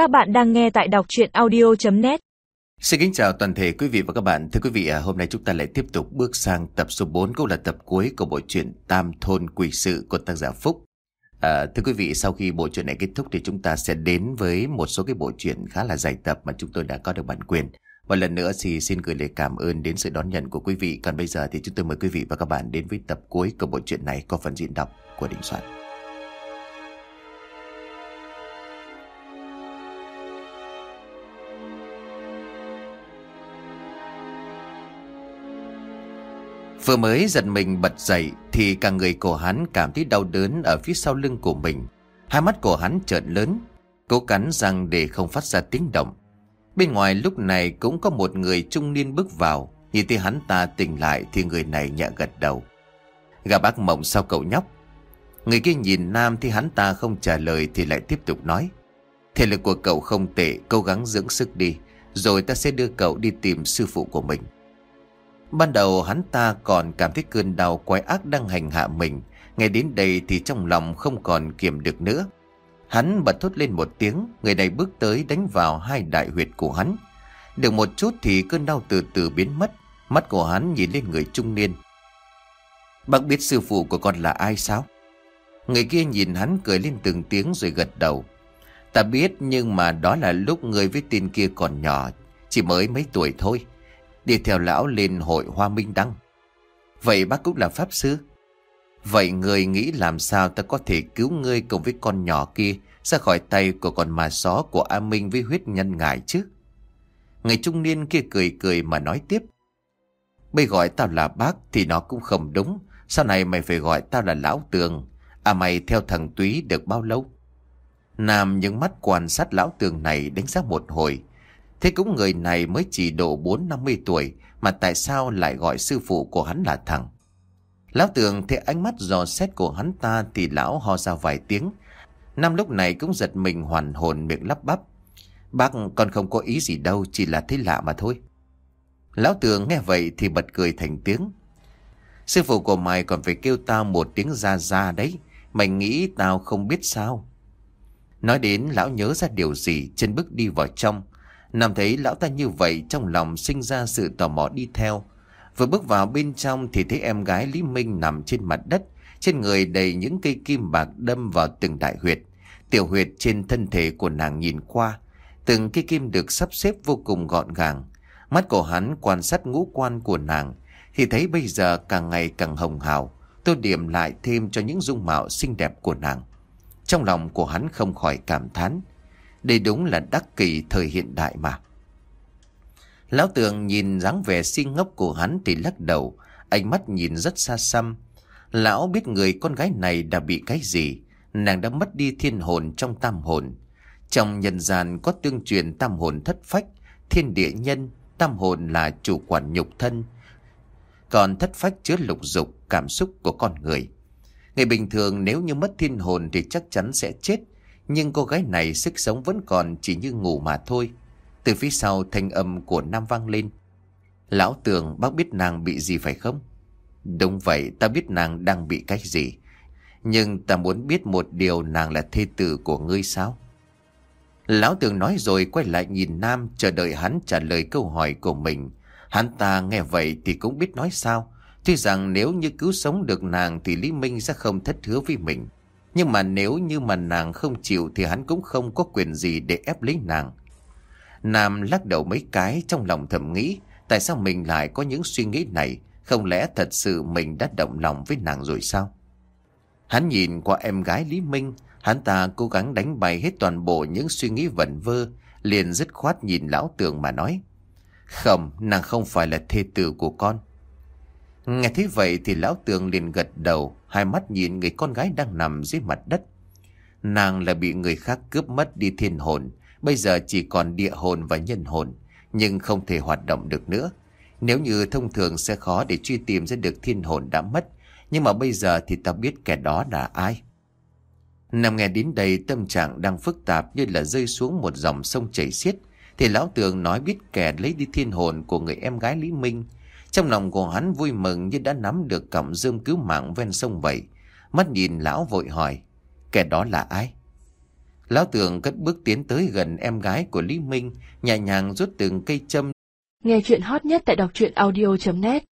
Các bạn đang nghe tại đọc chuyện audio.net Xin kính chào toàn thể quý vị và các bạn. Thưa quý vị, à, hôm nay chúng ta lại tiếp tục bước sang tập số 4 cũng là tập cuối của bộ truyện Tam Thôn Quỷ Sự của tác giả Phúc. À, thưa quý vị, sau khi bộ truyện này kết thúc thì chúng ta sẽ đến với một số cái bộ truyện khá là dài tập mà chúng tôi đã có được bản quyền. Và lần nữa thì xin gửi lời cảm ơn đến sự đón nhận của quý vị. Còn bây giờ thì chúng tôi mời quý vị và các bạn đến với tập cuối của bộ truyện này có phần diễn đọc của Đình Soạn. Vừa mới giật mình bật dậy thì cả người của hắn cảm thấy đau đớn ở phía sau lưng của mình. Hai mắt của hắn trợn lớn, cố cắn răng để không phát ra tiếng động. Bên ngoài lúc này cũng có một người trung niên bước vào, nhìn thấy hắn ta tỉnh lại thì người này nhẹ gật đầu. Gà bác mộng sao cậu nhóc? Người kia nhìn Nam thì hắn ta không trả lời thì lại tiếp tục nói. Thể lực của cậu không tệ, cố gắng dưỡng sức đi, rồi ta sẽ đưa cậu đi tìm sư phụ của mình. Ban đầu hắn ta còn cảm thấy cơn đau quái ác đang hành hạ mình. Ngay đến đây thì trong lòng không còn kiềm được nữa. Hắn bật thốt lên một tiếng, người này bước tới đánh vào hai đại huyệt của hắn. Được một chút thì cơn đau từ từ biến mất, mắt của hắn nhìn lên người trung niên. Bác biết sư phụ của con là ai sao? Người kia nhìn hắn cười lên từng tiếng rồi gật đầu. Ta biết nhưng mà đó là lúc người với tên kia còn nhỏ, chỉ mới mấy tuổi thôi. Đi theo lão lên hội hoa minh đăng Vậy bác cũng là pháp sư Vậy người nghĩ làm sao ta có thể cứu ngươi cùng với con nhỏ kia ra khỏi tay của con mà xó của A Minh với huyết nhân ngài chứ? Người trung niên kia cười cười mà nói tiếp. Bây gọi tao là bác thì nó cũng không đúng. Sau này mày phải gọi tao là lão tường. À mày theo thằng túy được bao lâu? Nam những mắt quan sát lão tường này đánh giá một hồi. Thế cũng người này mới chỉ độ 4-50 tuổi, mà tại sao lại gọi sư phụ của hắn là thằng? Lão tường thấy ánh mắt dò xét của hắn ta thì lão ho ra vài tiếng. Nam lúc này cũng giật mình hoàn hồn miệng lắp bắp. Bác, con không có ý gì đâu, chỉ là thấy lạ mà thôi. Lão tường nghe vậy thì bật cười thành tiếng. Sư phụ của mày còn phải kêu tao một tiếng ra ra đấy. Mày nghĩ tao không biết sao? Nói đến lão nhớ ra điều gì, chân bước đi vào trong. Nam thấy lão ta như vậy trong lòng sinh ra sự tò mò đi theo. Vừa bước vào bên trong thì thấy em gái Lý Minh nằm trên mặt đất, trên người đầy những cây kim bạc đâm vào từng đại huyệt. Tiểu huyệt trên thân thể của nàng nhìn qua, từng cây kim được sắp xếp vô cùng gọn gàng. Mắt của hắn quan sát ngũ quan của nàng, thì thấy bây giờ càng ngày càng hồng hào, tô điểm lại thêm cho những dung mạo xinh đẹp của nàng. Trong lòng của hắn không khỏi cảm thán. Đây đúng là đắc kỷ thời hiện đại mà. Lão tường nhìn dáng vẻ si ngốc của hắn thì lắc đầu, ánh mắt nhìn rất xa xăm. Lão biết người con gái này đã bị cái gì, nàng đã mất đi thiên hồn trong tam hồn. Trong nhân gian có tương truyền tam hồn thất phách, thiên địa nhân, tam hồn là chủ quản nhục thân. Còn thất phách chứa lục dục, cảm xúc của con người. Người bình thường nếu như mất thiên hồn thì chắc chắn sẽ chết, nhưng cô gái này sức sống vẫn còn chỉ như ngủ mà thôi. Từ phía sau thanh âm của Nam vang lên. Lão tường bác biết nàng bị gì phải không? Đúng vậy, ta biết nàng đang bị cách gì. Nhưng ta muốn biết một điều nàng là thê tử của ngươi sao? Lão tường nói rồi quay lại nhìn Nam chờ đợi hắn trả lời câu hỏi của mình. Hắn ta nghe vậy thì cũng biết nói sao. Tuy rằng nếu như cứu sống được nàng thì Lý Minh sẽ không thất hứa với mình. Nhưng mà nếu như mà nàng không chịu thì hắn cũng không có quyền gì để ép lấy nàng. Nam lắc đầu mấy cái trong lòng thầm nghĩ tại sao mình lại có những suy nghĩ này, không lẽ thật sự mình đã động lòng với nàng rồi sao? Hắn nhìn qua em gái Lý Minh, hắn ta cố gắng đánh bày hết toàn bộ những suy nghĩ vẩn vơ, liền dứt khoát nhìn lão tường mà nói. Không, nàng không phải là thê tử của con. Nghe thấy vậy thì lão tường liền gật đầu, hai mắt nhìn người con gái đang nằm dưới mặt đất. Nàng là bị người khác cướp mất đi thiên hồn, bây giờ chỉ còn địa hồn và nhân hồn, nhưng không thể hoạt động được nữa. Nếu như thông thường sẽ khó để truy tìm ra được thiên hồn đã mất, nhưng mà bây giờ thì ta biết kẻ đó là ai. Nằm nghe đến đây tâm trạng đang phức tạp như là rơi xuống một dòng sông chảy xiết, thì lão tường nói biết kẻ lấy đi thiên hồn của người em gái Lý Minh, trong lòng của hắn vui mừng như đã nắm được cọng dương cứu mạng ven sông vậy. Mắt nhìn lão vội hỏi, kẻ đó là ai? Lão tưởng cất bước tiến tới gần em gái của Lý Minh, nhẹ nhàng rút từng cây châm. Nghe chuyện hot nhất tại đọc truyện audio.net